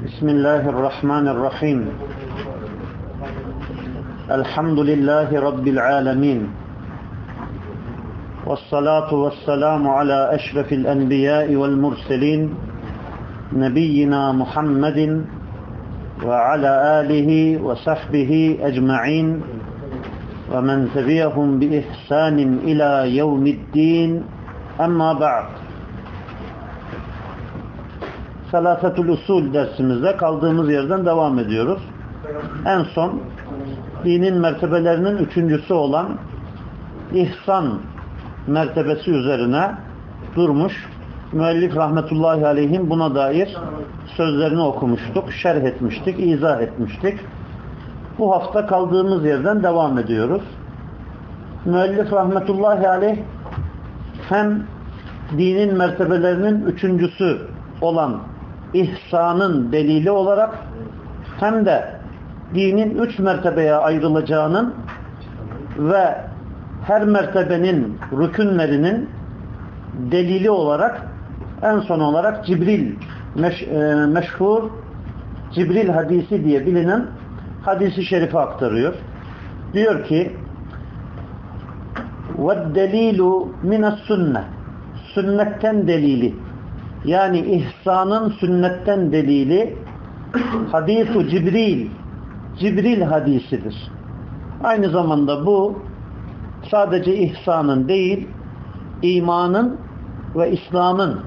بسم الله الرحمن الرحيم. الحمد لله رب العالمين. والصلاة والسلام على أشرف الأنبياء والمرسلين نبينا محمد وعلى آله وصحبه أجمعين. ومن تبعهم بإحسان إلى يوم الدين. أما بعد. Salasetül Usul dersimizde kaldığımız yerden devam ediyoruz. En son dinin mertebelerinin üçüncüsü olan ihsan mertebesi üzerine durmuş. Müellif rahmetullahi aleyhim buna dair sözlerini okumuştuk, şerh etmiştik, izah etmiştik. Bu hafta kaldığımız yerden devam ediyoruz. Müellif rahmetullahi aleyh hem dinin mertebelerinin üçüncüsü olan ihsanın delili olarak hem de dinin üç mertebeye ayrılacağının ve her mertebenin rükünlerinin delili olarak en son olarak Cibril meş, e, meşhur Cibril hadisi diye bilinen hadisi şerifi aktarıyor. Diyor ki وَالدَّلِيلُ مِنَ السُنَّةِ Sünnetten delili yani ihsanın sünnetten delili hadisu Cibril Cibril hadisidir. Aynı zamanda bu sadece ihsanın değil imanın ve İslam'ın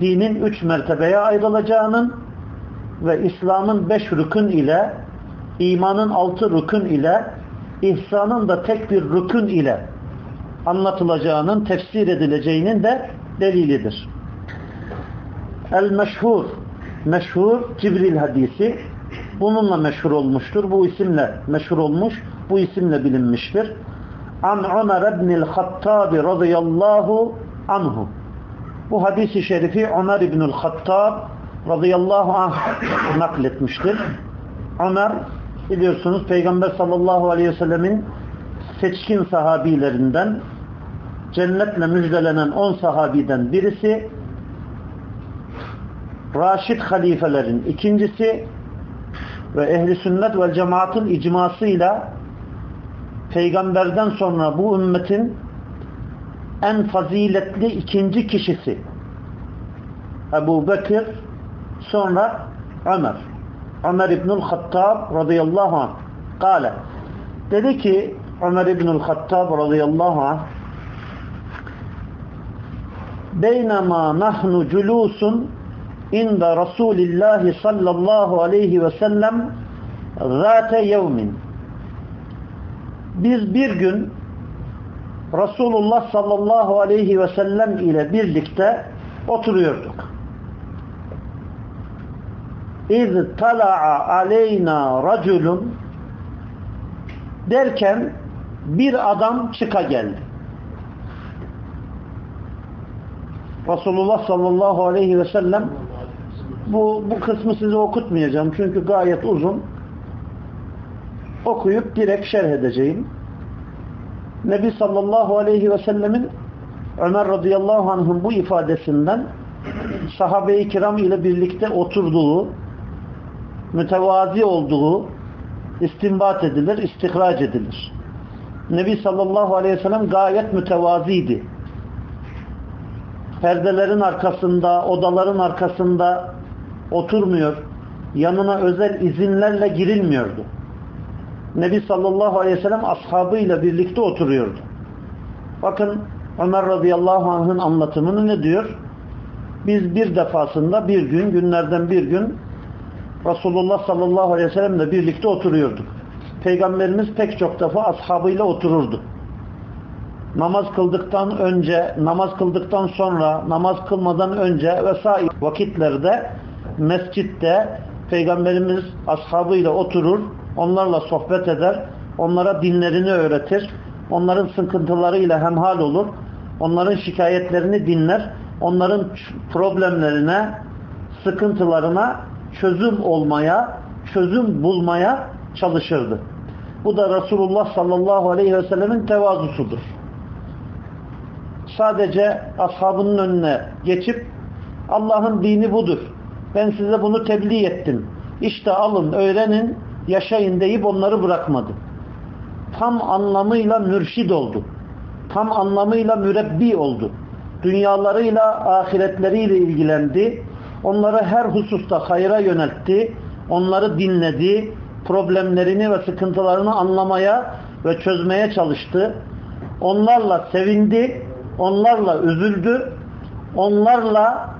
dinin üç mertebeye ayrılacağının ve İslam'ın beş rükün ile imanın altı rükün ile ihsanın da tek bir rükün ile anlatılacağının, tefsir edileceğinin de delilidir. El-Meşhur Meşhur Cibril hadisi bununla meşhur olmuştur. Bu isimle meşhur olmuş. Bu isimle bilinmiştir. An Ömer ibn Hattab radıyallahu anhu. Bu hadisi şerifi Ömer ibn Hattab radıyallahu anh nakletmiştir. Ömer biliyorsunuz Peygamber sallallahu aleyhi ve sellemin seçkin sahabilerinden cennetle müjdelenen 10 sahabiden birisi Raşid halifelerin ikincisi ve ehli sünnet ve cemaatın icmasıyla peygamberden sonra bu ümmetin en faziletli ikinci kişisi Ebu Bekir sonra Ömer. Ömer İbnül Hattab radıyallahu anh. Kale. Dedi ki Ömer İbnül Hattab radıyallahu anh beynema nahnu culusun inda Resulillahi sallallahu aleyhi ve sellem zate yevmin biz bir gün Resulullah sallallahu aleyhi ve sellem ile birlikte oturuyorduk. İz tala'a aleyna raculun derken bir adam çıka geldi. Resulullah sallallahu aleyhi ve sellem bu, bu kısmı size okutmayacağım çünkü gayet uzun. Okuyup direkt şerh edeceğim. Nebi sallallahu aleyhi ve sellemin Ömer radıyallahu anh'ın bu ifadesinden sahabe-i kiram ile birlikte oturduğu, mütevazi olduğu istinbat edilir, istihraç edilir. Nebi sallallahu aleyhi ve sellem gayet mütevaziydi. Perdelerin arkasında, odaların arkasında oturmuyor. Yanına özel izinlerle girilmiyordu. Nebi sallallahu aleyhi ve sellem ashabıyla birlikte oturuyordu. Bakın Ömer radıyallahu anh'ın anlatımını ne diyor? Biz bir defasında bir gün, günlerden bir gün Resulullah sallallahu aleyhi ve sellemle birlikte oturuyorduk. Peygamberimiz pek çok defa ashabıyla otururdu. Namaz kıldıktan önce, namaz kıldıktan sonra, namaz kılmadan önce vesaire vakitlerde mescitte Peygamberimiz ashabıyla oturur, onlarla sohbet eder, onlara dinlerini öğretir, onların sıkıntılarıyla hemhal olur, onların şikayetlerini dinler, onların problemlerine, sıkıntılarına çözüm olmaya, çözüm bulmaya çalışırdı. Bu da Resulullah sallallahu aleyhi ve sellemin tevazusudur. Sadece ashabının önüne geçip Allah'ın dini budur. Ben size bunu tebliğ ettim. İşte alın, öğrenin, yaşayın deyip onları bırakmadı. Tam anlamıyla mürşid oldu. Tam anlamıyla mürebbi oldu. Dünyalarıyla, ahiretleriyle ilgilendi. Onları her hususta hayra yöneltti. Onları dinledi. Problemlerini ve sıkıntılarını anlamaya ve çözmeye çalıştı. Onlarla sevindi. Onlarla üzüldü. Onlarla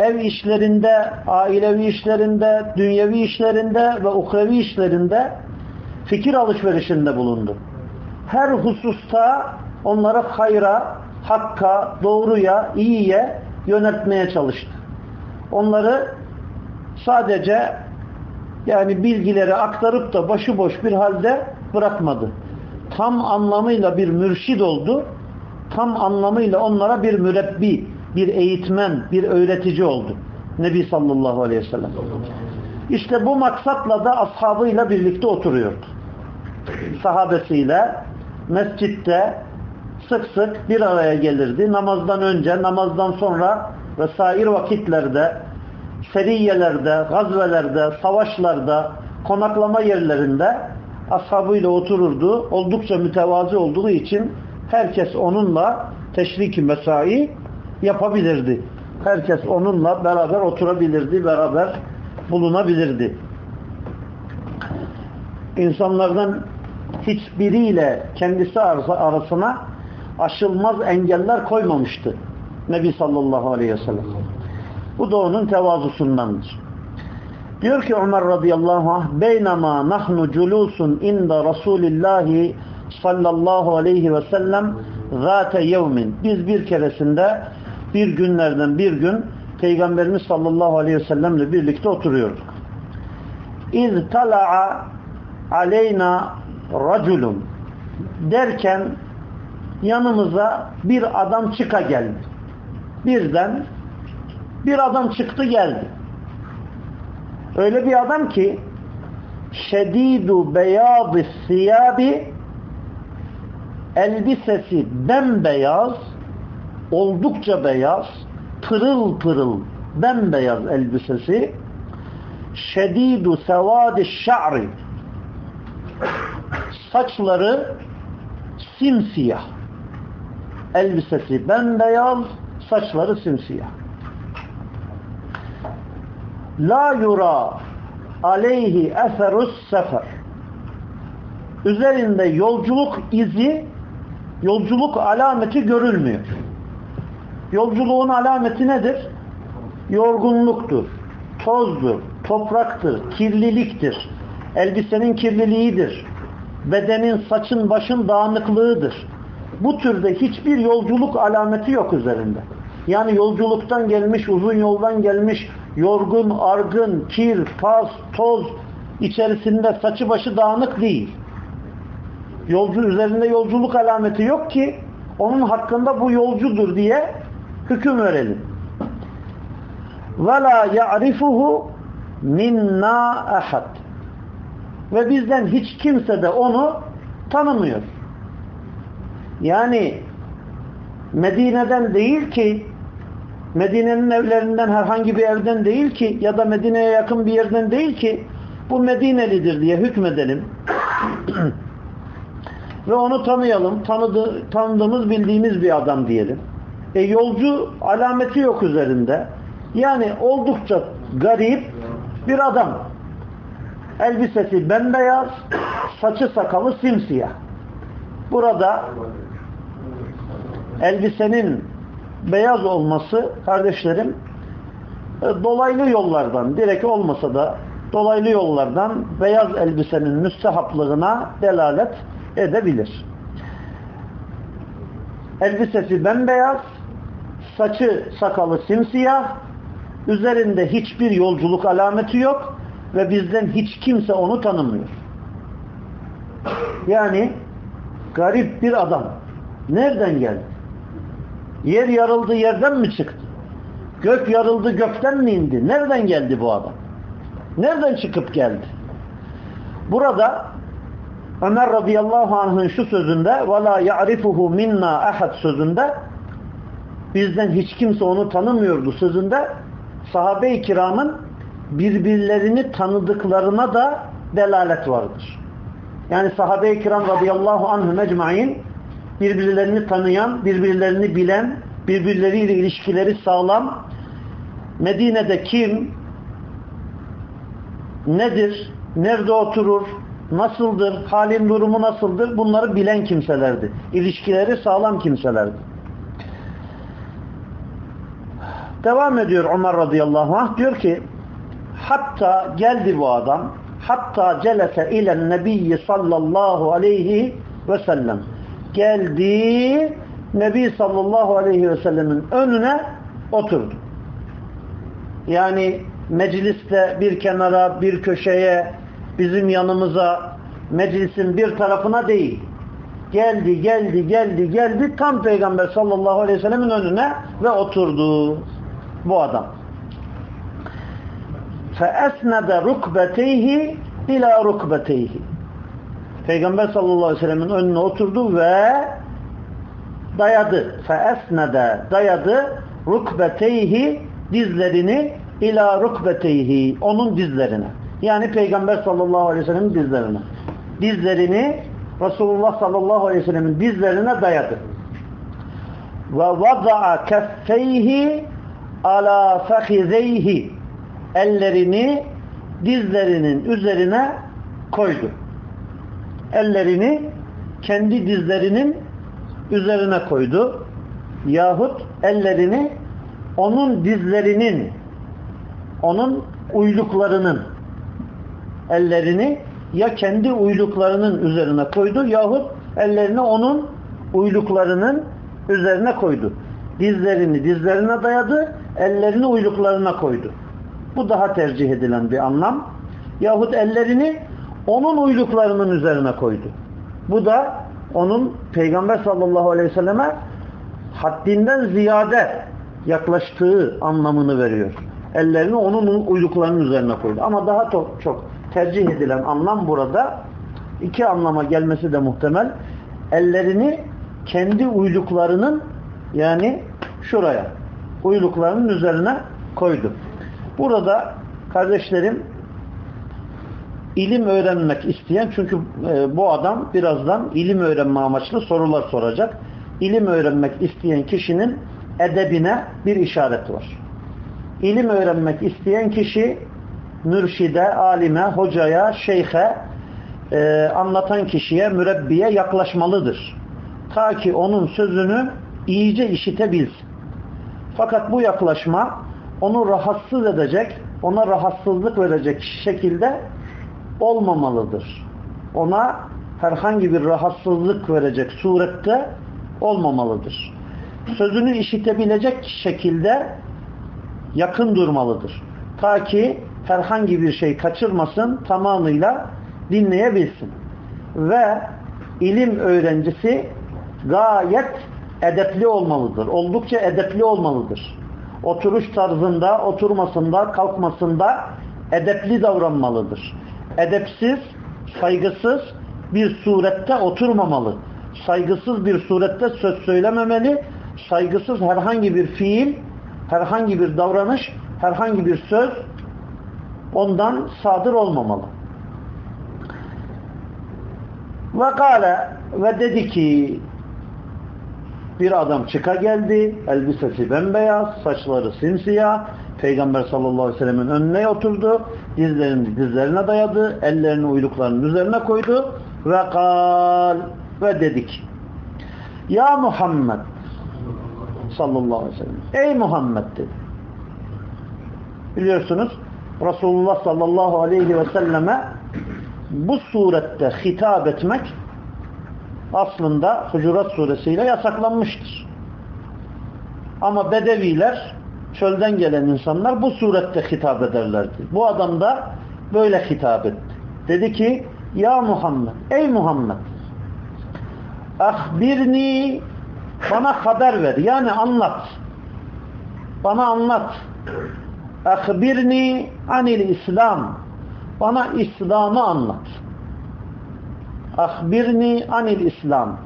ev işlerinde, ailevi işlerinde, dünyevi işlerinde ve ukrevi işlerinde fikir alışverişinde bulundu. Her hususta onları hayra, hakka, doğruya, iyiye yönetmeye çalıştı. Onları sadece yani bilgileri aktarıp da başıboş bir halde bırakmadı. Tam anlamıyla bir mürşid oldu. Tam anlamıyla onlara bir mürebbi, bir eğitmen, bir öğretici oldu. Nebi sallallahu aleyhi ve sellem. İşte bu maksatla da ashabıyla birlikte oturuyordu. Sahabesiyle mescitte sık sık bir araya gelirdi. Namazdan önce, namazdan sonra ve sair vakitlerde, seriyelerde, gazvelerde, savaşlarda, konaklama yerlerinde ashabıyla otururdu. Oldukça mütevazi olduğu için herkes onunla teşriki mesai yapabilirdi. Herkes onunla beraber oturabilirdi, beraber bulunabilirdi. İnsanlardan hiçbiriyle kendisi arasına aşılmaz engeller koymamıştı. Nebi sallallahu aleyhi ve sellem. Bu da onun tevazusundandır. Diyor ki Ömer radıyallahu anh beynama nahnu culusun inda Resulillahi sallallahu aleyhi ve sellem zate yevmin. Biz bir keresinde bir günlerden bir gün Peygamberimiz sallallahu aleyhi ve sellemle birlikte oturuyorduk. İz tala'a aleyna raculun derken yanımıza bir adam çıka geldi. Birden bir adam çıktı geldi. Öyle bir adam ki şedidu beyazı siyabi elbisesi bembeyaz oldukça beyaz pırıl pırıl bembeyaz elbisesi şedidu sevadi şa'ri. Saçları simsiyah. Elbisesi bembeyaz saçları simsiyah. La yura aleyhi eserus sefer. Üzerinde yolculuk izi yolculuk alameti görülmüyor yolculuğun alameti nedir? yorgunluktur tozdur, topraktır kirliliktir elbisenin kirliliğidir bedenin, saçın, başın dağınıklığıdır bu türde hiçbir yolculuk alameti yok üzerinde yani yolculuktan gelmiş, uzun yoldan gelmiş yorgun, argın, kir, pas, toz içerisinde saçı başı dağınık değil. Yolcu üzerinde yolculuk alameti yok ki onun hakkında bu yolcudur diye hüküm verelim. وَلَا يَعْرِفُهُ minna ahad. Ve bizden hiç kimse de onu tanımıyor. Yani Medine'den değil ki Medine'nin evlerinden herhangi bir evden değil ki ya da Medine'ye yakın bir yerden değil ki bu Medinelidir diye hükmedelim. Ve onu tanıyalım. Tanıdı, tanıdığımız, bildiğimiz bir adam diyelim. E yolcu alameti yok üzerinde. Yani oldukça garip bir adam. Elbisesi bembeyaz, saçı sakalı simsiyah. Burada elbisenin beyaz olması kardeşlerim e, dolaylı yollardan direkt olmasa da dolaylı yollardan beyaz elbisenin müstehaplığına delalet edebilir. Elbisesi bembeyaz, saçı sakalı simsiyah, üzerinde hiçbir yolculuk alameti yok ve bizden hiç kimse onu tanımıyor. Yani garip bir adam. Nereden geldi? Yer yarıldı yerden mi çıktı? Gök yarıldı gökten mi indi? Nereden geldi bu adam? Nereden çıkıp geldi? Burada Ömer radıyallahu anh'ın şu sözünde وَلَا يَعْرِفُهُ minna ahad sözünde bizden hiç kimse onu tanımıyordu sözünde sahabe-i kiramın birbirlerini tanıdıklarına da delalet vardır. Yani sahabe-i kiram radıyallahu anhü mecmain birbirlerini tanıyan, birbirlerini bilen, birbirleriyle ilişkileri sağlam. Medine'de kim, nedir, nerede oturur, nasıldır, halin durumu nasıldır bunları bilen kimselerdi. İlişkileri sağlam kimselerdi. Devam ediyor Ömer radıyallahu anh diyor ki hatta geldi bu adam hatta celese ilen nebiyyi sallallahu aleyhi ve sellem geldi Nebi sallallahu aleyhi ve sellemin önüne oturdu. Yani mecliste bir kenara, bir köşeye, bizim yanımıza, meclisin bir tarafına değil. Geldi, geldi, geldi, geldi tam Peygamber sallallahu aleyhi ve sellemin önüne ve oturdu bu adam. فَاَسْنَدَ رُكْبَتَيْهِ اِلَى رُكْبَتَيْهِ Peygamber sallallahu aleyhi ve sellemin önüne oturdu ve dayadı. فَاَسْنَدَ dayadı rukbeteyhi dizlerini ila rukbeteyhi onun dizlerine. Yani Peygamber sallallahu aleyhi ve sellemin dizlerine. Dizlerini Resulullah sallallahu aleyhi ve sellemin dizlerine dayadı. Ve vada'a keffeyhi ala fahizeyhi ellerini dizlerinin üzerine koydu. Ellerini kendi dizlerinin üzerine koydu. Yahut ellerini onun dizlerinin onun uyluklarının ellerini ya kendi uyluklarının üzerine koydu yahut ellerini onun uyluklarının üzerine koydu. Dizlerini dizlerine dayadı, ellerini uyluklarına koydu. Bu daha tercih edilen bir anlam. Yahut ellerini onun uyluklarının üzerine koydu. Bu da onun Peygamber sallallahu aleyhi ve selleme haddinden ziyade yaklaştığı anlamını veriyor. Ellerini onun uyluklarının üzerine koydu. Ama daha çok, tercih edilen anlam burada iki anlama gelmesi de muhtemel. Ellerini kendi uyluklarının yani şuraya uyluklarının üzerine koydu. Burada kardeşlerim ilim öğrenmek isteyen çünkü e, bu adam birazdan ilim öğrenme amaçlı sorular soracak. İlim öğrenmek isteyen kişinin edebine bir işaret var. İlim öğrenmek isteyen kişi mürşide, alime, hocaya, şeyhe, e, anlatan kişiye, mürebbiye yaklaşmalıdır. Ta ki onun sözünü iyice işitebilsin. Fakat bu yaklaşma onu rahatsız edecek, ona rahatsızlık verecek şekilde olmamalıdır. Ona herhangi bir rahatsızlık verecek surette olmamalıdır. Sözünü işitebilecek şekilde yakın durmalıdır. Ta ki herhangi bir şey kaçırmasın, tamamıyla dinleyebilsin. Ve ilim öğrencisi gayet edepli olmalıdır. Oldukça edepli olmalıdır. Oturuş tarzında, oturmasında, kalkmasında edepli davranmalıdır. Edepsiz, saygısız bir surette oturmamalı. Saygısız bir surette söz söylememeli. Saygısız herhangi bir fiil, herhangi bir davranış, herhangi bir söz ondan sadır olmamalı. Ve kâle ve dedi ki bir adam çıka geldi, elbisesi bembeyaz, saçları simsiyah, Peygamber sallallahu aleyhi ve sellemin önüne oturdu, dizlerini dizlerine dayadı, ellerini uyluklarının üzerine koydu ve kal ve dedik. Ya Muhammed sallallahu aleyhi ve sellem. Ey Muhammed dedi. Biliyorsunuz Resulullah sallallahu aleyhi ve selleme bu surette hitap etmek aslında Hucurat suresiyle yasaklanmıştır. Ama bedeviler çölden gelen insanlar bu surette hitap ederlerdi. Bu adam da böyle hitap etti. Dedi ki ya Muhammed ey Muhammed ahbirni bana haber ver yani anlat bana anlat ahbirni anil İslam bana İslam'ı anlat ahbirni anil İslam.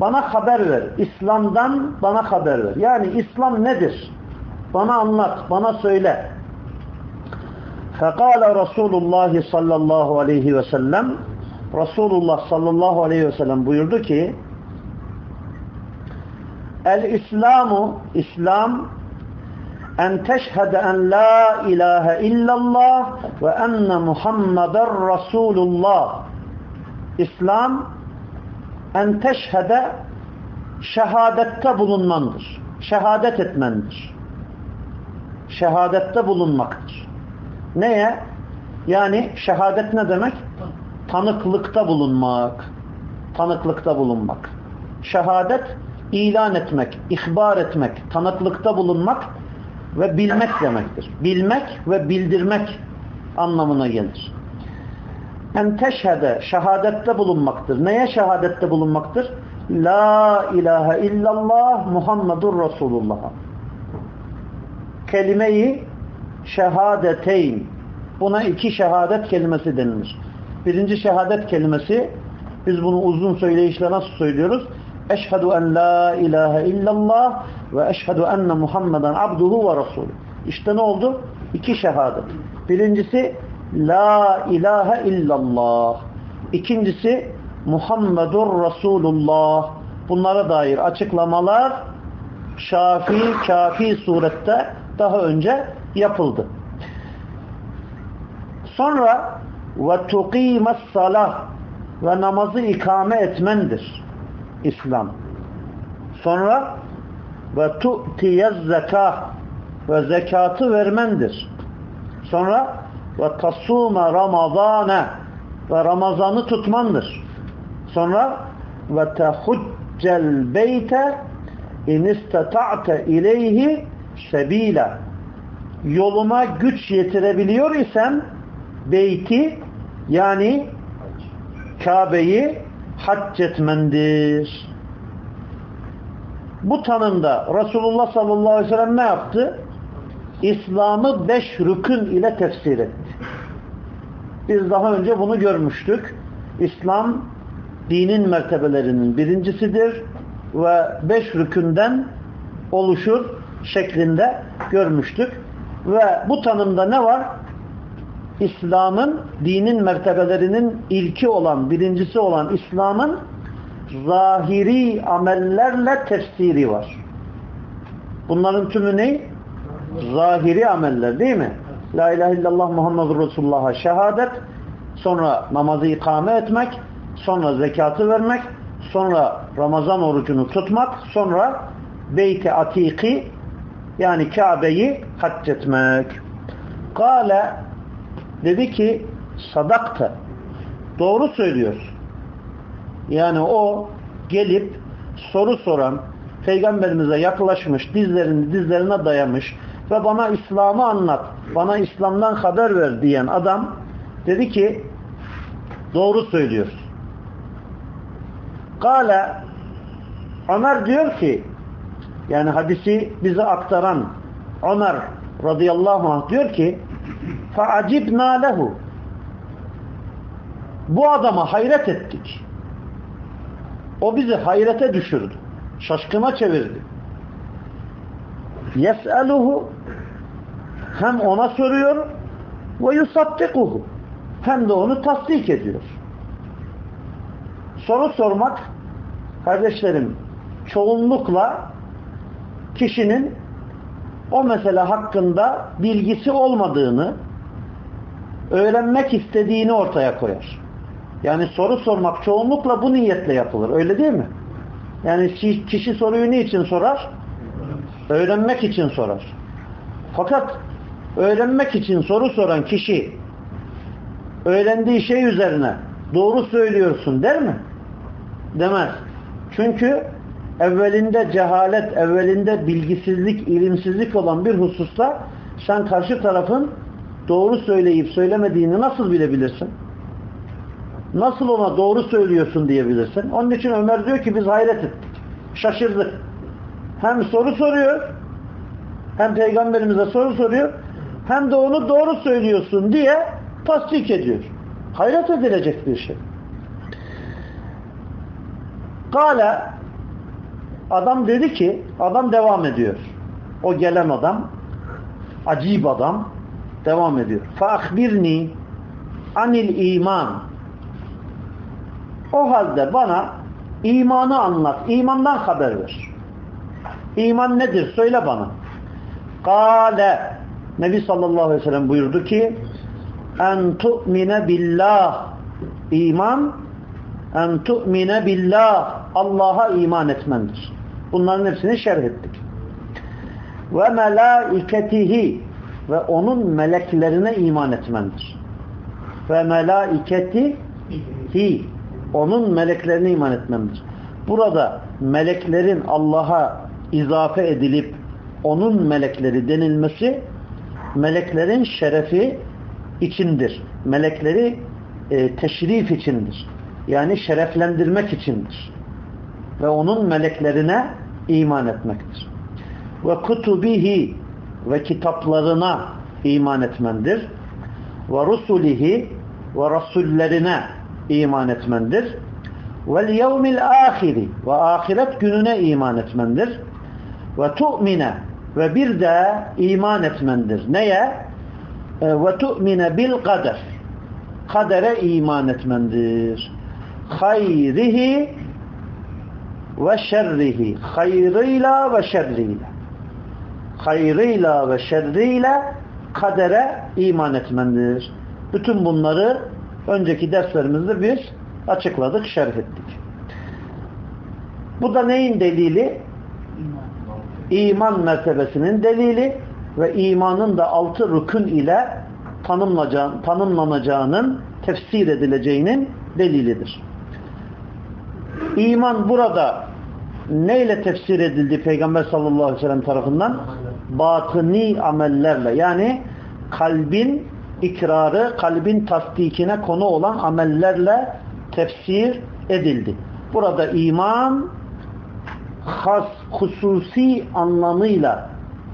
Bana haber ver. İslam'dan bana haber ver. Yani İslam nedir? Bana anlat bana söyle. Fekale Resulullah sallallahu aleyhi ve sellem Resulullah sallallahu aleyhi ve sellem buyurdu ki El-İslamu İslam en teşhede en la ilahe illallah ve enne Muhammeden Resulullah İslam en teşhede şehadette bulunmandır. Şehadet etmendir. Şehadette bulunmaktır. Neye? Yani şehadet ne demek? Tanıklıkta bulunmak. Tanıklıkta bulunmak. Şehadet ilan etmek, ihbar etmek, tanıklıkta bulunmak ve bilmek demektir. Bilmek ve bildirmek anlamına gelir. En teşhede şehadette bulunmaktır. Neye şehadette bulunmaktır? La ilahe illallah Muhammedur Resulullah. Kelimeyi şehadeteyn. Buna iki şehadet kelimesi denilir. Birinci şehadet kelimesi biz bunu uzun söyleyişle nasıl söylüyoruz? Eşhedü en la ilahe illallah ve eşhedü enne Muhammeden abduhu ve resulü. İşte ne oldu? İki şehadet. Birincisi la ilahe illallah. İkincisi Muhammedur Resulullah. Bunlara dair açıklamalar Şafi, Kafi surette daha önce yapıldı. Sonra ve tuqimes salah ve namazı ikame etmendir. İslam. Sonra ve tu'tiyez zekah ve zekatı vermendir. Sonra ve tasume ramadane ve Ramazanı tutmandır. Sonra ve tehuccel beyte in istata'te ileyhi sebila yoluma güç yetirebiliyor isem beyti yani Kabe'yi hac etmendir. Bu tanımda Resulullah sallallahu aleyhi ve sellem ne yaptı? İslam'ı beş rükün ile tefsir etti. Biz daha önce bunu görmüştük. İslam dinin mertebelerinin birincisidir ve beş rükünden oluşur şeklinde görmüştük. Ve bu tanımda ne var? İslam'ın dinin mertebelerinin ilki olan, birincisi olan İslam'ın zahiri amellerle tefsiri var. Bunların tümü ne? Zahiri ameller değil mi? La ilahe illallah Muhammedur Resulullah'a şehadet, sonra namazı ikame etmek, sonra zekatı vermek, sonra Ramazan orucunu tutmak, sonra Beyt-i Atiki yani Kabe'yi hac. Kale dedi ki sadakta doğru söylüyor. Yani o gelip soru soran peygamberimize yaklaşmış dizlerini dizlerine dayamış ve bana İslam'ı anlat bana İslam'dan haber ver diyen adam dedi ki doğru söylüyor. Kale Ömer diyor ki yani hadisi bize aktaran Ömer radıyallahu anh diyor ki فَعَجِبْنَا lehu Bu adama hayret ettik. O bizi hayrete düşürdü. Şaşkına çevirdi. يَسْأَلُهُ hem ona soruyor ve yusaddikuhu hem de onu tasdik ediyor. Soru sormak kardeşlerim çoğunlukla kişinin o mesele hakkında bilgisi olmadığını öğrenmek istediğini ortaya koyar. Yani soru sormak çoğunlukla bu niyetle yapılır. Öyle değil mi? Yani kişi soruyu niçin sorar? Öğrenmek için sorar. Fakat öğrenmek için soru soran kişi öğrendiği şey üzerine doğru söylüyorsun der mi? Demez. Çünkü evvelinde cehalet, evvelinde bilgisizlik, ilimsizlik olan bir hususta sen karşı tarafın doğru söyleyip söylemediğini nasıl bilebilirsin? Nasıl ona doğru söylüyorsun diyebilirsin? Onun için Ömer diyor ki biz hayret ettik. Şaşırdık. Hem soru soruyor, hem peygamberimize soru soruyor, hem de onu doğru söylüyorsun diye tasdik ediyor. Hayret edilecek bir şey. Kale adam dedi ki adam devam ediyor. O gelen adam acib adam devam ediyor. Fa'akbirni anil iman o halde bana imanı anlat. İmandan haber ver. İman nedir? Söyle bana. Kale Nebi sallallahu aleyhi ve sellem buyurdu ki en tu'mine billah iman en tu'mine billah Allah'a iman etmendir. Bunların hepsini şerh ettik. Ve melaiketihi ve onun meleklerine iman etmendir. Ve melaiketihi onun meleklerine iman etmendir. Burada meleklerin Allah'a izafe edilip onun melekleri denilmesi meleklerin şerefi içindir. Melekleri e, teşrif içindir. Yani şereflendirmek içindir. Ve onun meleklerine iman etmektir. Ve kutubihi ve kitaplarına iman etmendir. Ve rusulihi ve rasullerine iman etmendir. Vel yevmil ahiri ve ahiret gününe iman etmendir. Ve tu'mine ve bir de iman etmendir. Neye? E, ve tu'mine bil kader. Kadere iman etmendir. Hayrihi ve şerrihi. Hayrıyla ve şerriyle. Hayrıyla ve şerriyle kadere iman etmendir. Bütün bunları önceki derslerimizde biz açıkladık, şerh ettik. Bu da neyin delili? İman mertebesinin delili ve imanın da altı rükün ile tanımlanacağının tefsir edileceğinin delilidir. İman burada neyle tefsir edildi Peygamber sallallahu aleyhi ve sellem tarafından? Batıni amellerle yani kalbin ikrarı, kalbin tasdikine konu olan amellerle tefsir edildi. Burada iman has, hususi anlamıyla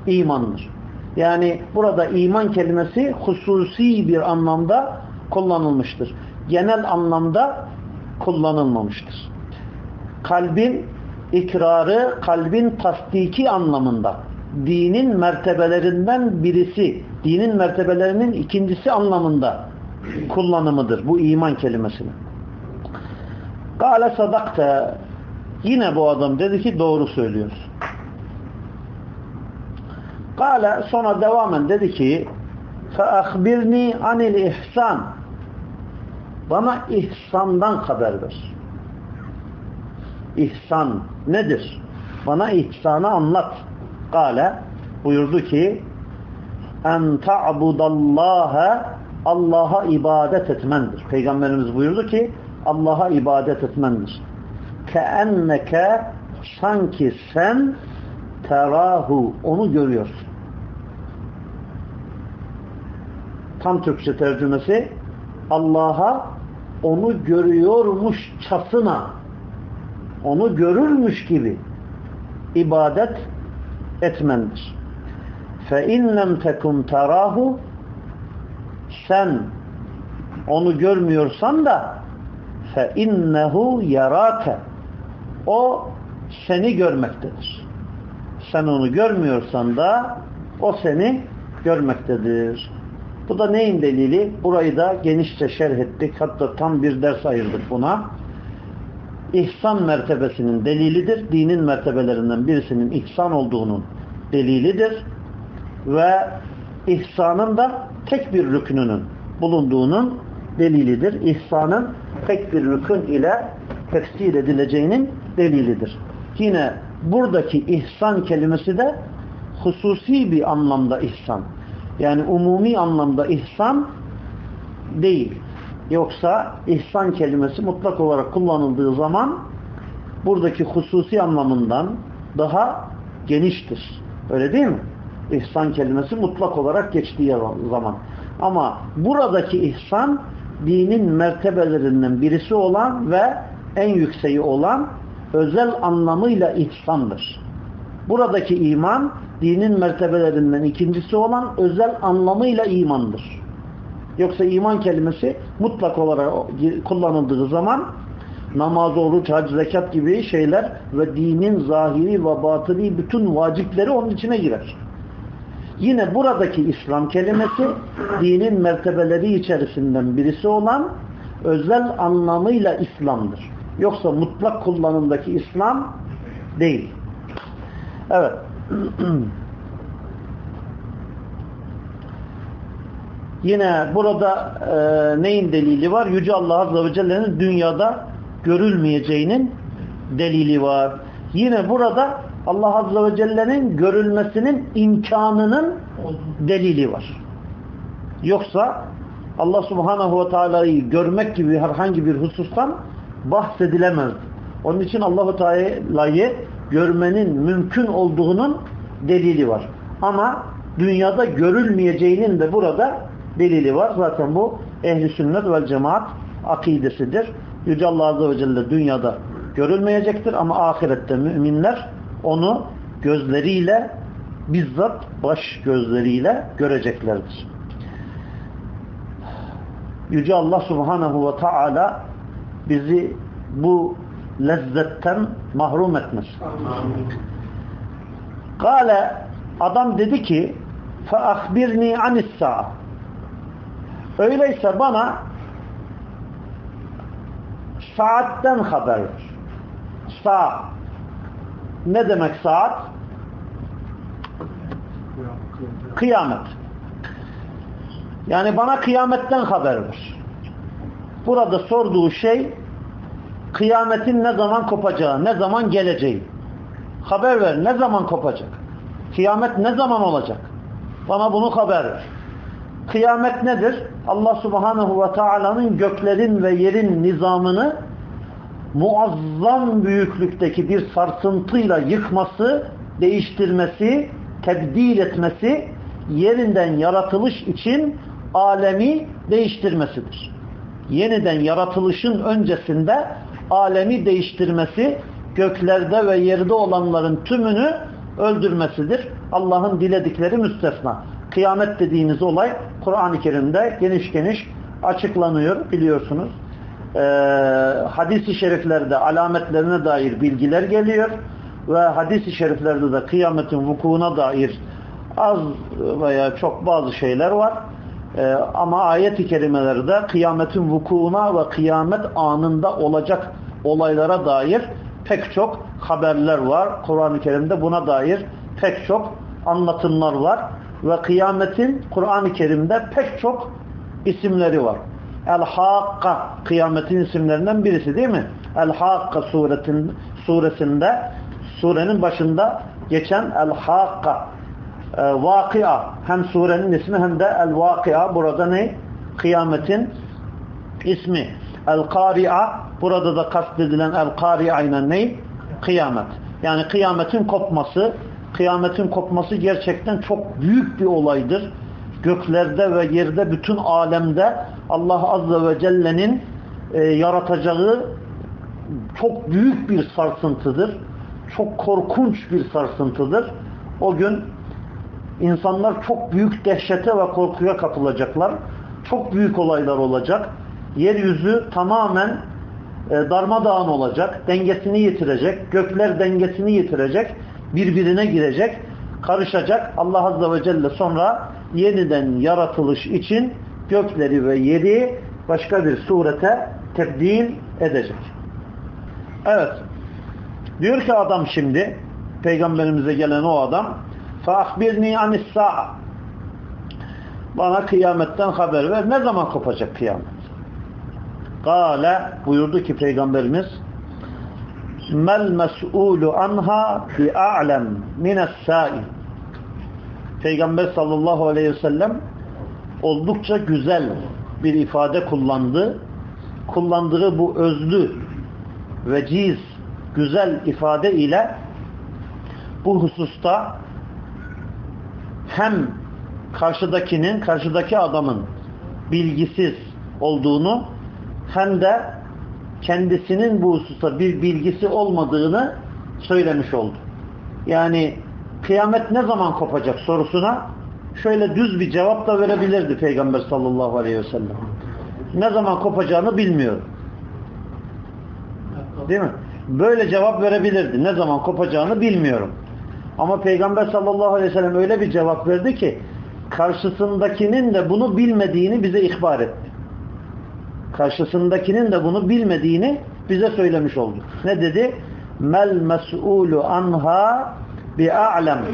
imandır. Yani burada iman kelimesi hususi bir anlamda kullanılmıştır. Genel anlamda kullanılmamıştır. Kalbin ikrarı, kalbin tasdiki anlamında dinin mertebelerinden birisi, dinin mertebelerinin ikincisi anlamında kullanımıdır bu iman kelimesinin. Kale sadakta yine bu adam dedi ki doğru söylüyorsun. Kale sonra devamen dedi ki فَاَخْبِرْنِي anil ihsan Bana ihsandan haber ver. İhsan nedir? Bana ihsanı anlat. Kale buyurdu ki en ta'budallaha Allah'a ibadet etmendir. Peygamberimiz buyurdu ki Allah'a ibadet etmendir. keenneke sanki sen terahu onu görüyorsun. Tam Türkçe tercümesi Allah'a onu görüyormuş çasına onu görürmüş gibi ibadet etmendir. Fe inlem tekum terahu sen onu görmüyorsan da fe innehu yarake o seni görmektedir. Sen onu görmüyorsan da o seni görmektedir. Bu da neyin delili? Burayı da genişçe şerh ettik. Hatta tam bir ders ayırdık buna. İhsan mertebesinin delilidir. Dinin mertebelerinden birisinin ihsan olduğunun delilidir. Ve ihsanın da tek bir rüknünün bulunduğunun delilidir. İhsanın tek bir rükün ile tefsir edileceğinin delilidir. Yine buradaki ihsan kelimesi de hususi bir anlamda ihsan. Yani umumi anlamda ihsan değil. Yoksa ihsan kelimesi mutlak olarak kullanıldığı zaman buradaki hususi anlamından daha geniştir. Öyle değil mi? İhsan kelimesi mutlak olarak geçtiği zaman. Ama buradaki ihsan dinin mertebelerinden birisi olan ve en yükseği olan özel anlamıyla ihsandır. Buradaki iman dinin mertebelerinden ikincisi olan özel anlamıyla imandır. Yoksa iman kelimesi mutlak olarak kullanıldığı zaman namaz, oruç, hac, zekat gibi şeyler ve dinin zahiri ve batıni bütün vacipleri onun içine girer. Yine buradaki İslam kelimesi dinin mertebeleri içerisinden birisi olan özel anlamıyla İslam'dır. Yoksa mutlak kullanımdaki İslam değil. Evet. Yine burada e, neyin delili var? Yüce Allah Azze ve Celle'nin dünyada görülmeyeceğinin delili var. Yine burada Allah Azze ve Celle'nin görülmesinin imkanının delili var. Yoksa Allah Subhanahu ve Teala'yı görmek gibi herhangi bir husustan bahsedilemez. Onun için Allahu Teala'yı görmenin mümkün olduğunun delili var. Ama dünyada görülmeyeceğinin de burada delili var. Zaten bu ehli sünnet ve cemaat akidesidir. Yüce Allah Azze ve Celle dünyada görülmeyecektir ama ahirette müminler onu gözleriyle bizzat baş gözleriyle göreceklerdir. Yüce Allah Subhanahu ve Teala bizi bu lezzetten mahrum etmez. Kale adam dedi ki فَاَخْبِرْنِي عَنِ السَّاءَ Öyleyse bana saatten haber ver. Saat. Ne demek saat? Kıyamet. Yani bana kıyametten haber ver. Burada sorduğu şey kıyametin ne zaman kopacağı, ne zaman geleceği. Haber ver. Ne zaman kopacak? Kıyamet ne zaman olacak? Bana bunu haber ver. Kıyamet nedir? Allah Subhanahu ve Taala'nın göklerin ve yerin nizamını muazzam büyüklükteki bir sarsıntıyla yıkması, değiştirmesi, tebdil etmesi, yerinden yaratılış için alemi değiştirmesidir. Yeniden yaratılışın öncesinde alemi değiştirmesi, göklerde ve yerde olanların tümünü öldürmesidir. Allah'ın diledikleri müstesna. Kıyamet dediğimiz olay Kur'an-ı Kerim'de geniş geniş açıklanıyor biliyorsunuz. Ee, hadis-i şeriflerde alametlerine dair bilgiler geliyor ve hadis-i şeriflerde de kıyametin vukuuna dair az veya çok bazı şeyler var. Ee, ama ayet-i kerimelerde kıyametin vukuuna ve kıyamet anında olacak olaylara dair pek çok haberler var. Kur'an-ı Kerim'de buna dair pek çok anlatımlar var. Ve kıyametin Kur'an-ı Kerim'de pek çok isimleri var. El-Hakka kıyametin isimlerinden birisi değil mi? El-Hakka suresinde surenin başında geçen El-Hakka e, Vakıa hem surenin ismi hem de El-Vakıa burada ne? Kıyametin ismi. El-Kari'a burada da kastedilen El-Kari'a ile ne? Kıyamet. Yani kıyametin kopması kıyametin kopması gerçekten çok büyük bir olaydır. Göklerde ve yerde bütün alemde Allah Azze ve Celle'nin e, yaratacağı çok büyük bir sarsıntıdır. Çok korkunç bir sarsıntıdır. O gün insanlar çok büyük dehşete ve korkuya kapılacaklar. Çok büyük olaylar olacak. Yeryüzü tamamen e, darmadağın olacak. Dengesini yitirecek. Gökler dengesini yitirecek. Birbirine girecek. Karışacak. Allah Azze ve Celle sonra yeniden yaratılış için gökleri ve yeri başka bir surete tebdil edecek. Evet. Diyor ki adam şimdi peygamberimize gelen o adam فَاَخْبِرْنِي عَنِ السَّاءَ Bana kıyametten haber ver. Ne zaman kopacak kıyamet? Kale buyurdu ki peygamberimiz mel mes'ulu anha bi a'lem mines sa'i Peygamber sallallahu aleyhi ve sellem oldukça güzel bir ifade kullandı. Kullandığı bu özlü veciz güzel ifade ile bu hususta hem karşıdakinin, karşıdaki adamın bilgisiz olduğunu hem de kendisinin bu hususta bir bilgisi olmadığını söylemiş oldu. Yani kıyamet ne zaman kopacak sorusuna şöyle düz bir cevap da verebilirdi Peygamber sallallahu aleyhi ve sellem. Ne zaman kopacağını bilmiyorum. Değil mi? Böyle cevap verebilirdi. Ne zaman kopacağını bilmiyorum. Ama Peygamber sallallahu aleyhi ve sellem öyle bir cevap verdi ki karşısındakinin de bunu bilmediğini bize ihbar etti. Karşısındakinin de bunu bilmediğini bize söylemiş oldu. Ne dedi? Mel mes'ulu anha bi'a'lem.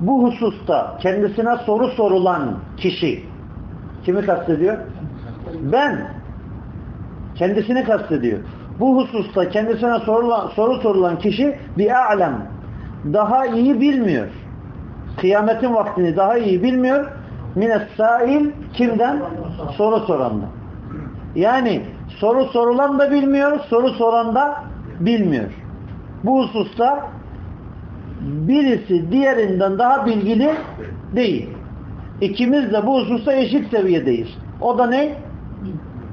Bu hususta kendisine soru sorulan kişi kimi kastediyor? Ben. Kendisini kastediyor. Bu hususta kendisine sorulan, soru sorulan kişi bi'a'lem. Daha iyi bilmiyor. Kıyametin vaktini daha iyi bilmiyor. Mines sail kimden? Soru sorandan. Yani soru sorulan da bilmiyor, soru soran da bilmiyor. Bu hususta birisi diğerinden daha bilgili değil. İkimiz de bu hususta eşit seviyedeyiz. O da ne?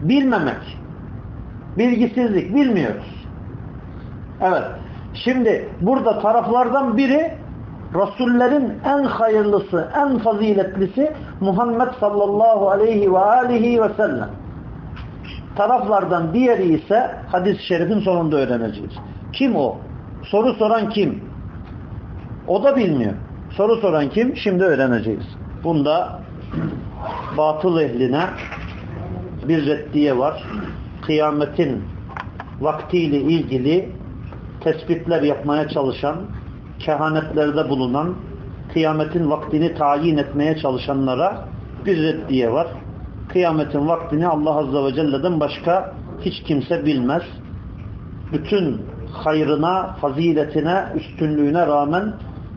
Bilmemek. Bilgisizlik. Bilmiyoruz. Evet. Şimdi burada taraflardan biri Resullerin en hayırlısı, en faziletlisi Muhammed sallallahu aleyhi ve aleyhi ve sellem. Taraflardan diğeri ise hadis-i şerifin sonunda öğreneceğiz. Kim o? Soru soran kim? O da bilmiyor. Soru soran kim? Şimdi öğreneceğiz. Bunda batıl ehline bir reddiye var. Kıyametin vaktiyle ilgili tespitler yapmaya çalışan, kehanetlerde bulunan, kıyametin vaktini tayin etmeye çalışanlara bir reddiye var. Kıyametin vaktini Allah Azze ve Celle'den başka hiç kimse bilmez. Bütün hayrına, faziletine, üstünlüğüne rağmen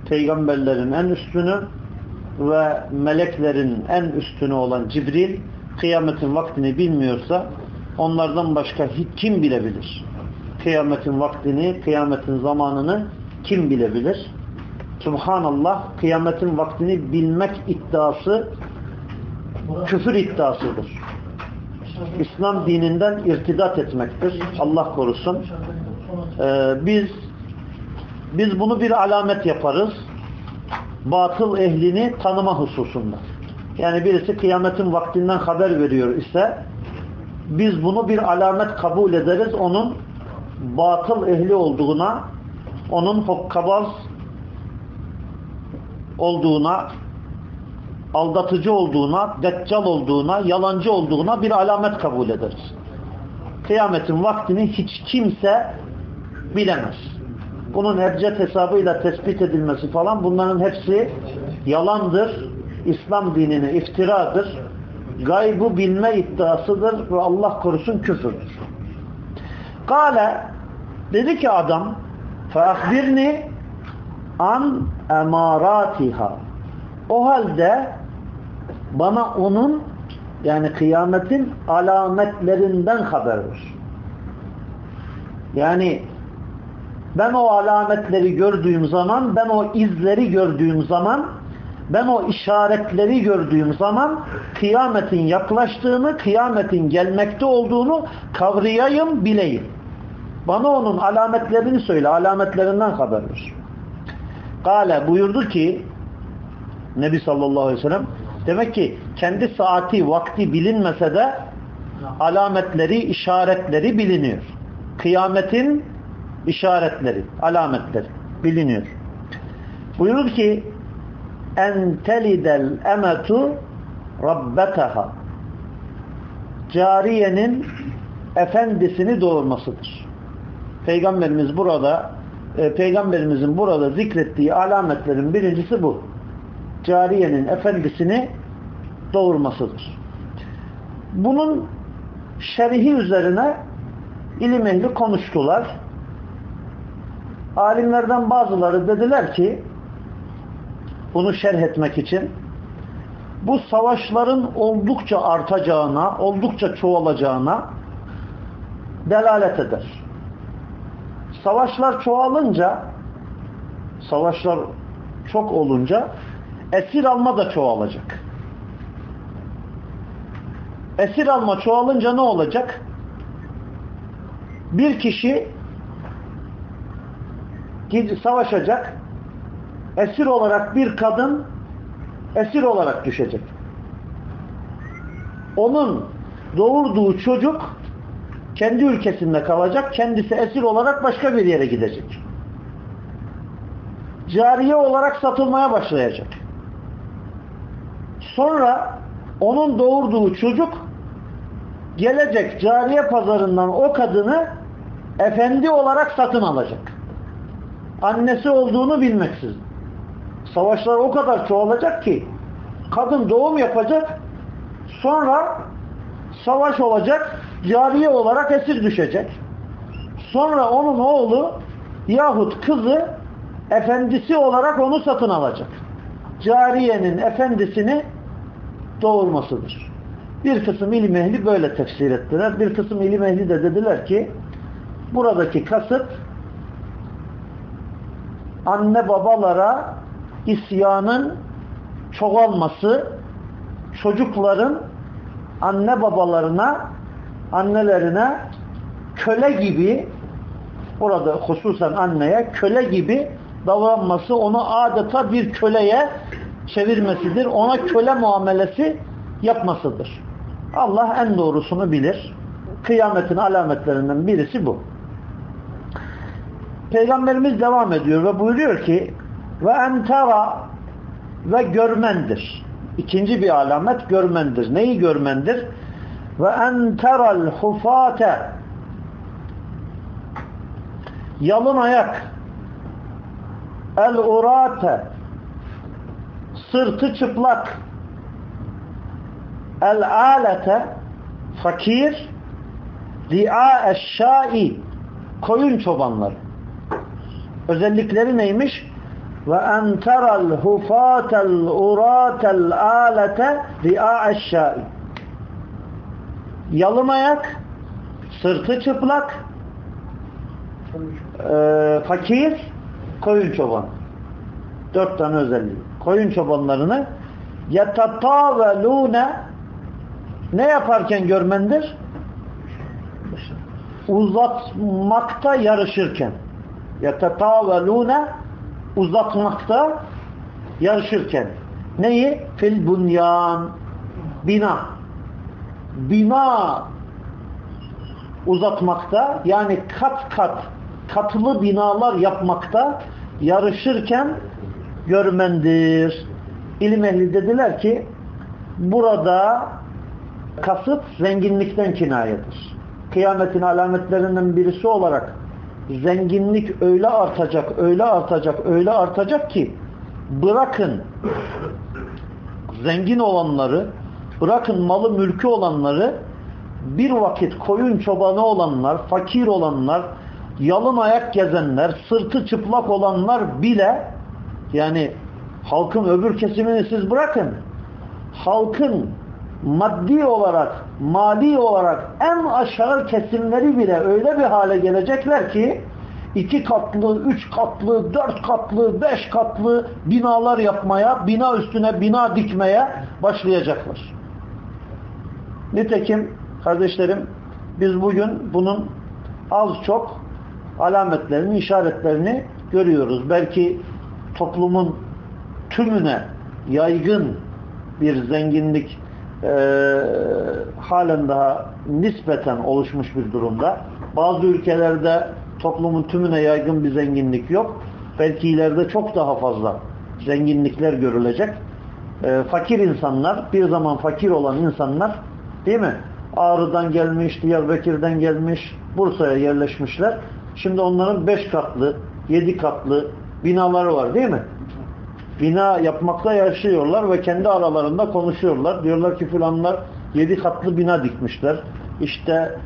peygamberlerin en üstünü ve meleklerin en üstünü olan Cibril kıyametin vaktini bilmiyorsa onlardan başka hiç kim bilebilir? Kıyametin vaktini, kıyametin zamanını kim bilebilir? Subhanallah kıyametin vaktini bilmek iddiası küfür iddiasıdır. İslam dininden irtidat etmektir. Allah korusun. Ee, biz biz bunu bir alamet yaparız. Batıl ehlini tanıma hususunda. Yani birisi kıyametin vaktinden haber veriyor ise biz bunu bir alamet kabul ederiz. Onun batıl ehli olduğuna, onun hokkabaz olduğuna, aldatıcı olduğuna, deccal olduğuna, yalancı olduğuna bir alamet kabul ederiz. Kıyametin vaktini hiç kimse bilemez. Bunun ebced hesabıyla tespit edilmesi falan bunların hepsi yalandır. İslam dinine iftiradır. Gaybı bilme iddiasıdır ve Allah korusun küfürdür. Kale dedi ki adam فَاَخْبِرْنِ an emaratiha o halde bana onun yani kıyametin alametlerinden haber ver. Yani ben o alametleri gördüğüm zaman, ben o izleri gördüğüm zaman, ben o işaretleri gördüğüm zaman kıyametin yaklaştığını, kıyametin gelmekte olduğunu kavrayayım, bileyim. Bana onun alametlerini söyle, alametlerinden haber ver. Kale buyurdu ki Nebi sallallahu aleyhi ve sellem demek ki kendi saati, vakti bilinmese de alametleri, işaretleri biliniyor. Kıyametin işaretleri, alametleri biliniyor. Buyurur ki en telidel emetu rabbetaha cariyenin efendisini doğurmasıdır. Peygamberimiz burada e, Peygamberimizin burada zikrettiği alametlerin birincisi bu. Cariyenin efendisini doğurmasıdır. Bunun şerhi üzerine ilim ehli konuştular. Alimlerden bazıları dediler ki bunu şerh etmek için bu savaşların oldukça artacağına, oldukça çoğalacağına delalet eder. Savaşlar çoğalınca savaşlar çok olunca esir alma da çoğalacak. Esir alma çoğalınca ne olacak? Bir kişi savaşacak. Esir olarak bir kadın esir olarak düşecek. Onun doğurduğu çocuk kendi ülkesinde kalacak. Kendisi esir olarak başka bir yere gidecek. cariye olarak satılmaya başlayacak. Sonra onun doğurduğu çocuk gelecek cariye pazarından o kadını efendi olarak satın alacak. Annesi olduğunu bilmeksiz. Savaşlar o kadar çoğalacak ki kadın doğum yapacak sonra savaş olacak cariye olarak esir düşecek. Sonra onun oğlu yahut kızı efendisi olarak onu satın alacak. Cariyenin efendisini doğurmasıdır. Bir kısım ilim ehli böyle tefsir ettiler. Bir kısım ilim ehli de dediler ki buradaki kasıt anne babalara isyanın çoğalması çocukların anne babalarına annelerine köle gibi burada hususen anneye köle gibi davranması onu adeta bir köleye çevirmesidir. Ona köle muamelesi yapmasıdır. Allah en doğrusunu bilir. Kıyametin alametlerinden birisi bu. Peygamberimiz devam ediyor ve buyuruyor ki ve entara ve görmendir. İkinci bir alamet görmendir. Neyi görmendir? Ve enteral hufate. Yalın ayak. El urate. Sırtı çıplak. El alete. Fakir. Ri'a eşşai. Koyun çobanları. Özellikleri neymiş? Ve enteral hufatel uratel alete ri'a eşşai yalın ayak sırtı çıplak e, fakir koyun çoban dört tane özelliği koyun çobanlarını yetatavelune ne yaparken görmendir? Uzatmakta yarışırken. Yetatavelune uzatmakta yarışırken. Neyi? Fil bunyan. Bina. Bina uzatmakta yani kat kat katılı binalar yapmakta yarışırken görmendir. İlim ehli dediler ki burada kasıt zenginlikten kinayedir. Kıyametin alametlerinden birisi olarak zenginlik öyle artacak, öyle artacak, öyle artacak ki bırakın zengin olanları, bırakın malı mülkü olanları bir vakit koyun çobanı olanlar, fakir olanlar, yalın ayak gezenler, sırtı çıplak olanlar bile yani halkın öbür kesimini siz bırakın. Halkın maddi olarak, mali olarak en aşağı kesimleri bile öyle bir hale gelecekler ki iki katlı, üç katlı, dört katlı, beş katlı binalar yapmaya, bina üstüne bina dikmeye başlayacaklar. Nitekim kardeşlerim biz bugün bunun az çok alametlerini, işaretlerini görüyoruz. Belki toplumun tümüne yaygın bir zenginlik e, halen daha nispeten oluşmuş bir durumda. Bazı ülkelerde toplumun tümüne yaygın bir zenginlik yok. Belki ileride çok daha fazla zenginlikler görülecek. E, fakir insanlar, bir zaman fakir olan insanlar değil mi? Ağrı'dan gelmiş, Diyarbakır'dan gelmiş, Bursa'ya yerleşmişler. Şimdi onların beş katlı, yedi katlı binaları var değil mi? Bina yapmakta yaşıyorlar ve kendi aralarında konuşuyorlar. Diyorlar ki filanlar yedi katlı bina dikmişler. İşte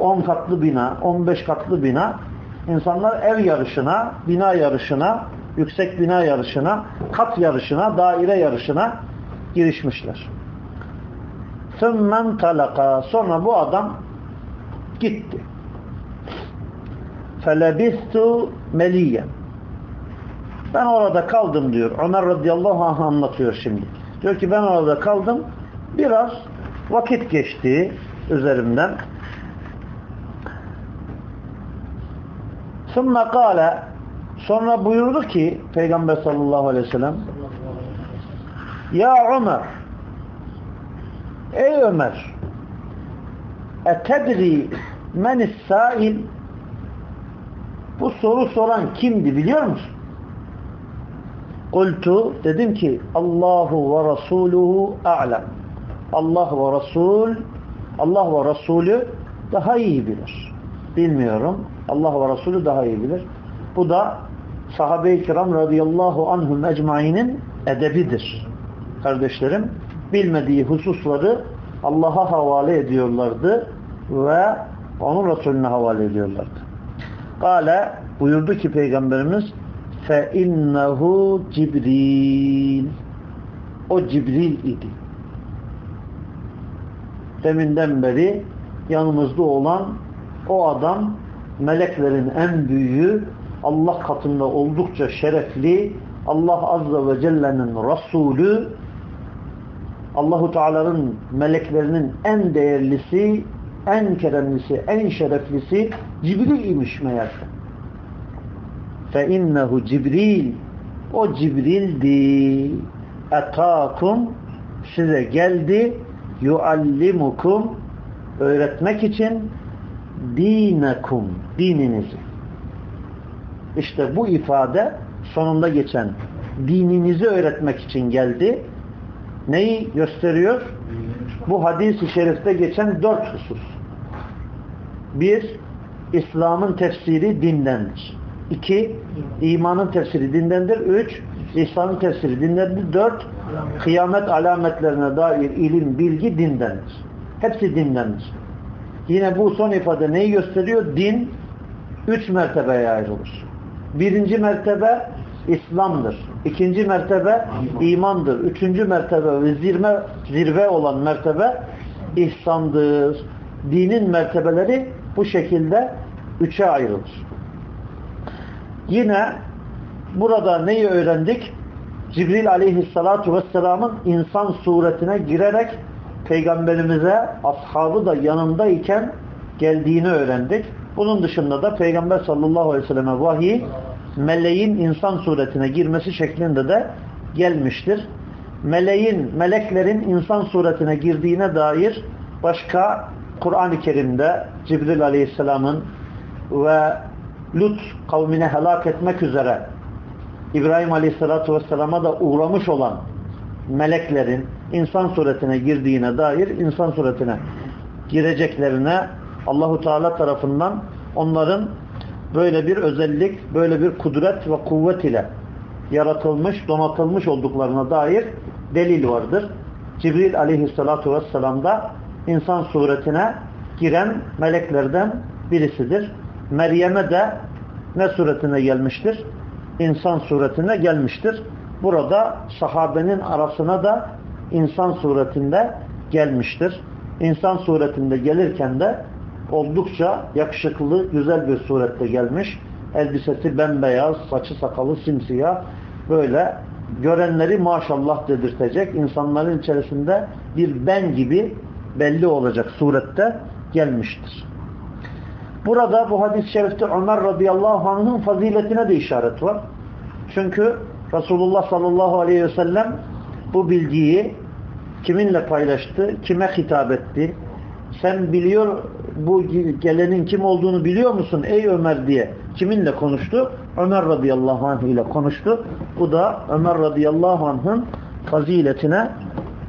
on katlı bina, on beş katlı bina. İnsanlar ev yarışına, bina yarışına, yüksek bina yarışına, kat yarışına, daire yarışına girişmişler. Sümmen talaka. Sonra bu adam gitti. Felebistu meliyen. Ben orada kaldım diyor. Ömer radıyallahu anh anlatıyor şimdi. Diyor ki ben orada kaldım. Biraz vakit geçti üzerimden. Sümme kâle sonra buyurdu ki Peygamber sallallahu aleyhi ve sellem Ya Ömer Ey Ömer etedri menis sail bu soru soran kimdi biliyor musun? Kultu dedim ki Allahu ve Rasuluhu a'lem. Allah ve Resul Allah ve Resulü daha iyi bilir. Bilmiyorum. Allah ve Resulü daha iyi bilir. Bu da sahabe-i kiram radıyallahu anhum ecmainin edebidir. Kardeşlerim bilmediği hususları Allah'a havale ediyorlardı ve onun Resulüne havale ediyorlardı. Kale buyurdu ki Peygamberimiz fe innehu Cibril o Cibril idi. Deminden beri yanımızda olan o adam meleklerin en büyüğü Allah katında oldukça şerefli Allah Azze ve Celle'nin Resulü Allahu Teala'nın meleklerinin en değerlisi, en keremlisi, en şereflisi Cibril imiş meğerse. Fe innehu Cibril o Cibril'di. Etâkum size geldi yuallimukum öğretmek için dinekum dininizi. İşte bu ifade sonunda geçen dininizi öğretmek için geldi. Neyi gösteriyor? Bu hadis-i şerifte geçen dört husus. Bir, İslam'ın tefsiri dindendir. İki, imanın tefsiri dindendir. Üç, İslam'ın tefsiri dindendir. Dört, kıyamet alametlerine dair ilim, bilgi dindendir. Hepsi dindendir. Yine bu son ifade neyi gösteriyor? Din üç mertebeye ayrılır. Birinci mertebe İslam'dır. İkinci mertebe imandır. Üçüncü mertebe ve zirve, zirve olan mertebe ihsandır. Dinin mertebeleri bu şekilde üçe ayrılır. Yine burada neyi öğrendik? Cibril aleyhissalatu vesselamın insan suretine girerek peygamberimize ashabı da yanındayken geldiğini öğrendik. Bunun dışında da peygamber sallallahu aleyhi ve selleme vahiy meleğin insan suretine girmesi şeklinde de gelmiştir. Meleğin, meleklerin insan suretine girdiğine dair başka Kur'an-ı Kerim'de Cibril aleyhisselamın ve Lut kavmine helak etmek üzere İbrahim aleyhissalatu vesselama da uğramış olan meleklerin insan suretine girdiğine dair insan suretine gireceklerine Allahu Teala tarafından onların böyle bir özellik, böyle bir kudret ve kuvvet ile yaratılmış, donatılmış olduklarına dair delil vardır. Cibril aleyhissalatu vesselam da insan suretine giren meleklerden birisidir. Meryem'e de ne suretine gelmiştir? İnsan suretine gelmiştir. Burada sahabenin arasına da insan suretinde gelmiştir. İnsan suretinde gelirken de oldukça yakışıklı, güzel bir surette gelmiş. Elbisesi bembeyaz, saçı sakalı simsiyah. Böyle görenleri maşallah dedirtecek. insanların içerisinde bir ben gibi belli olacak surette gelmiştir. Burada bu hadis-i şerifte Ömer radıyallahu anh'ın faziletine de işaret var. Çünkü Resulullah sallallahu aleyhi ve sellem bu bilgiyi kiminle paylaştı, kime hitap etti, sen biliyor bu gelenin kim olduğunu biliyor musun ey Ömer diye kiminle konuştu? Ömer radıyallahu anh ile konuştu. Bu da Ömer radıyallahu anh'ın faziletine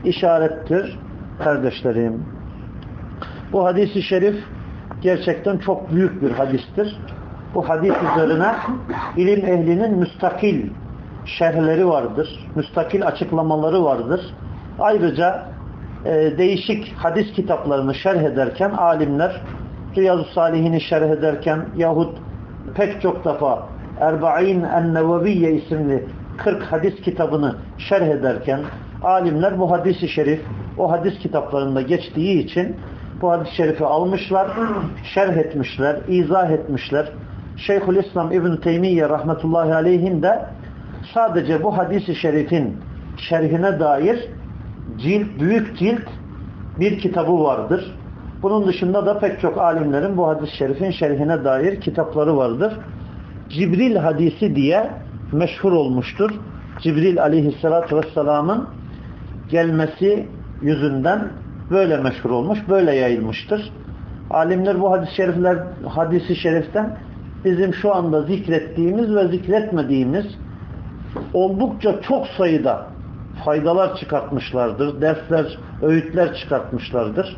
işarettir kardeşlerim. Bu hadisi şerif gerçekten çok büyük bir hadistir. Bu hadis üzerine ilim ehlinin müstakil şerhleri vardır. Müstakil açıklamaları vardır. Ayrıca e, değişik hadis kitaplarını şerh ederken alimler Riyazu Salihini şerh ederken yahut pek çok defa Erba'in en-Neveviye isimli 40 hadis kitabını şerh ederken alimler bu hadisi şerif o hadis kitaplarında geçtiği için bu hadis-i şerifi almışlar, şerh etmişler, izah etmişler. Şeyhülislam İbn Teymiye rahmetullahi aleyhin de sadece bu hadisi şerifin şerhine dair cilt, büyük cilt bir kitabı vardır. Bunun dışında da pek çok alimlerin bu hadis-i şerifin şerhine dair kitapları vardır. Cibril hadisi diye meşhur olmuştur. Cibril aleyhissalatü vesselamın gelmesi yüzünden böyle meşhur olmuş, böyle yayılmıştır. Alimler bu hadis-i şerifler, hadisi şeriften bizim şu anda zikrettiğimiz ve zikretmediğimiz oldukça çok sayıda faydalar çıkartmışlardır. Dersler, öğütler çıkartmışlardır.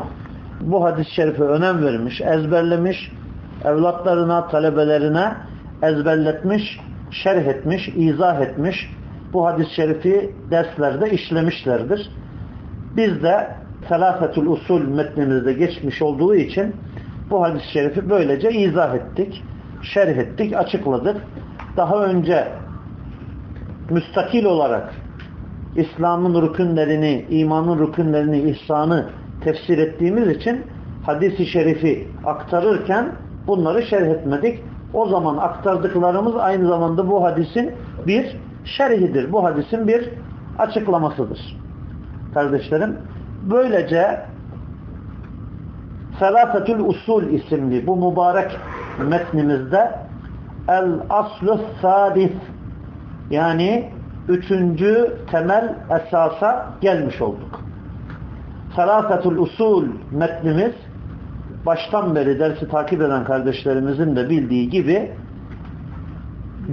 Bu hadis-i şerife önem vermiş, ezberlemiş, evlatlarına, talebelerine ezberletmiş, şerh etmiş, izah etmiş. Bu hadis-i şerifi derslerde işlemişlerdir. Biz de Selafetül Usul metnimizde geçmiş olduğu için bu hadis-i şerifi böylece izah ettik, şerh ettik, açıkladık. Daha önce müstakil olarak İslam'ın rükünlerini, imanın rükünlerini, ihsanı tefsir ettiğimiz için hadis-i şerifi aktarırken bunları şerh etmedik. O zaman aktardıklarımız aynı zamanda bu hadisin bir şerhidir. Bu hadisin bir açıklamasıdır. Kardeşlerim, böylece Selafetül Usul isimli bu mübarek metnimizde El Aslu Sadis yani üçüncü temel esasa gelmiş olduk. Selafetül Usul metnimiz baştan beri dersi takip eden kardeşlerimizin de bildiği gibi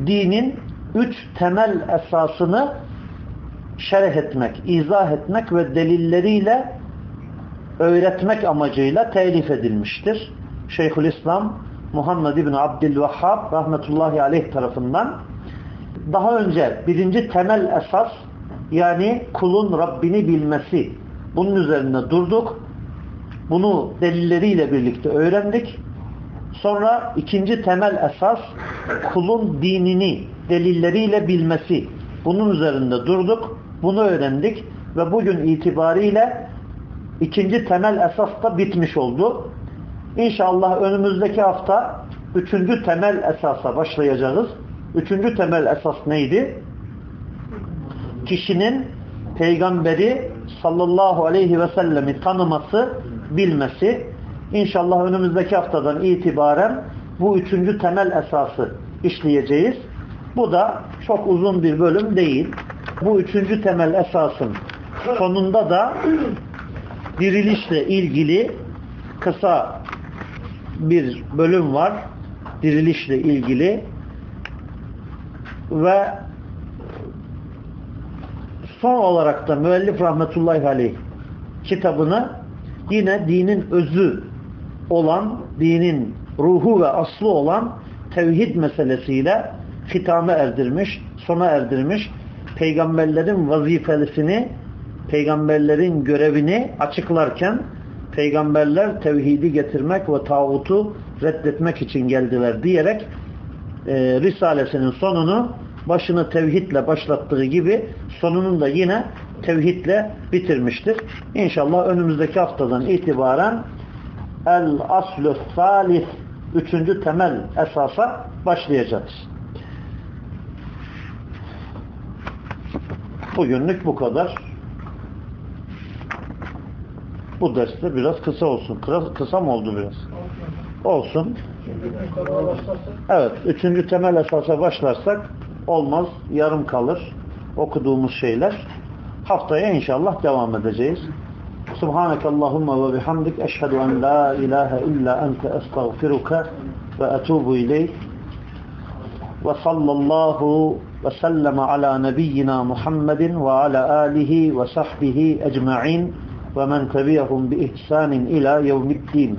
dinin üç temel esasını şerh etmek, izah etmek ve delilleriyle öğretmek amacıyla telif edilmiştir. Şeyhülislam Muhammed İbni Abdülvehhab rahmetullahi aleyh tarafından daha önce birinci temel esas yani kulun Rabbini bilmesi bunun üzerinde durduk. Bunu delilleriyle birlikte öğrendik. Sonra ikinci temel esas kulun dinini delilleriyle bilmesi. Bunun üzerinde durduk. Bunu öğrendik ve bugün itibariyle ikinci temel esas da bitmiş oldu. İnşallah önümüzdeki hafta üçüncü temel esasa başlayacağız. Üçüncü temel esas neydi? Kişinin peygamberi sallallahu aleyhi ve sellemi tanıması, bilmesi. İnşallah önümüzdeki haftadan itibaren bu üçüncü temel esası işleyeceğiz. Bu da çok uzun bir bölüm değil. Bu üçüncü temel esasın sonunda da dirilişle ilgili kısa bir bölüm var. Dirilişle ilgili ve son olarak da müellif rahmetullahi aleyh kitabını yine dinin özü olan, dinin ruhu ve aslı olan tevhid meselesiyle hitame erdirmiş, sona erdirmiş. Peygamberlerin vazifesini, peygamberlerin görevini açıklarken peygamberler tevhidi getirmek ve tağutu reddetmek için geldiler diyerek e, Risalesinin sonunu başını tevhidle başlattığı gibi sonunun da yine tevhidle bitirmiştir. İnşallah önümüzdeki haftadan itibaren el aslü salis üçüncü temel esasa başlayacağız. Bugünlük bu kadar. Bu derste biraz kısa olsun. Kısa, kısa mı oldu biraz? Olsun. Evet. Üçüncü temel esasa başlarsak olmaz. Yarım kalır. Okuduğumuz şeyler. Haftaya inşallah devam edeceğiz. Subhaneke Allahumma ve bihamdik eşhedü en la ilahe illa ente estağfiruka ve etubu ileyk ve sallallahu ve sellem ala nebiyyina Muhammedin ve ala alihi ve sahbihi ecma'in ve men tebiyahum bi ihsanin ila yevmiddin.